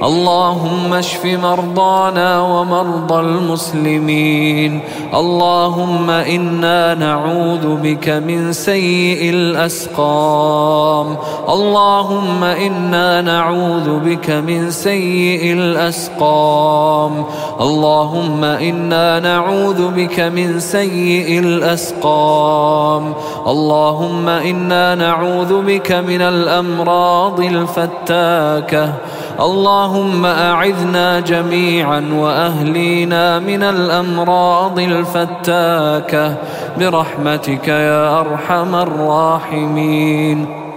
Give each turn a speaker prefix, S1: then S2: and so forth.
S1: اللهم اشف مرضانا ومرضى المسلمين. اللهم إنا نعوذ بك من سيء الأسقام. اللهم إنا نعوذ بك من سيء الأسقام. اللهم إنا نعوذ بك من سيء الأسقام. اللهم إنا نعوذ بك من الأمراض الفتاكة. اللهم أعذنا جميعا وأهلينا من الأمراض الفتاكة برحمتك يا أرحم الراحمين.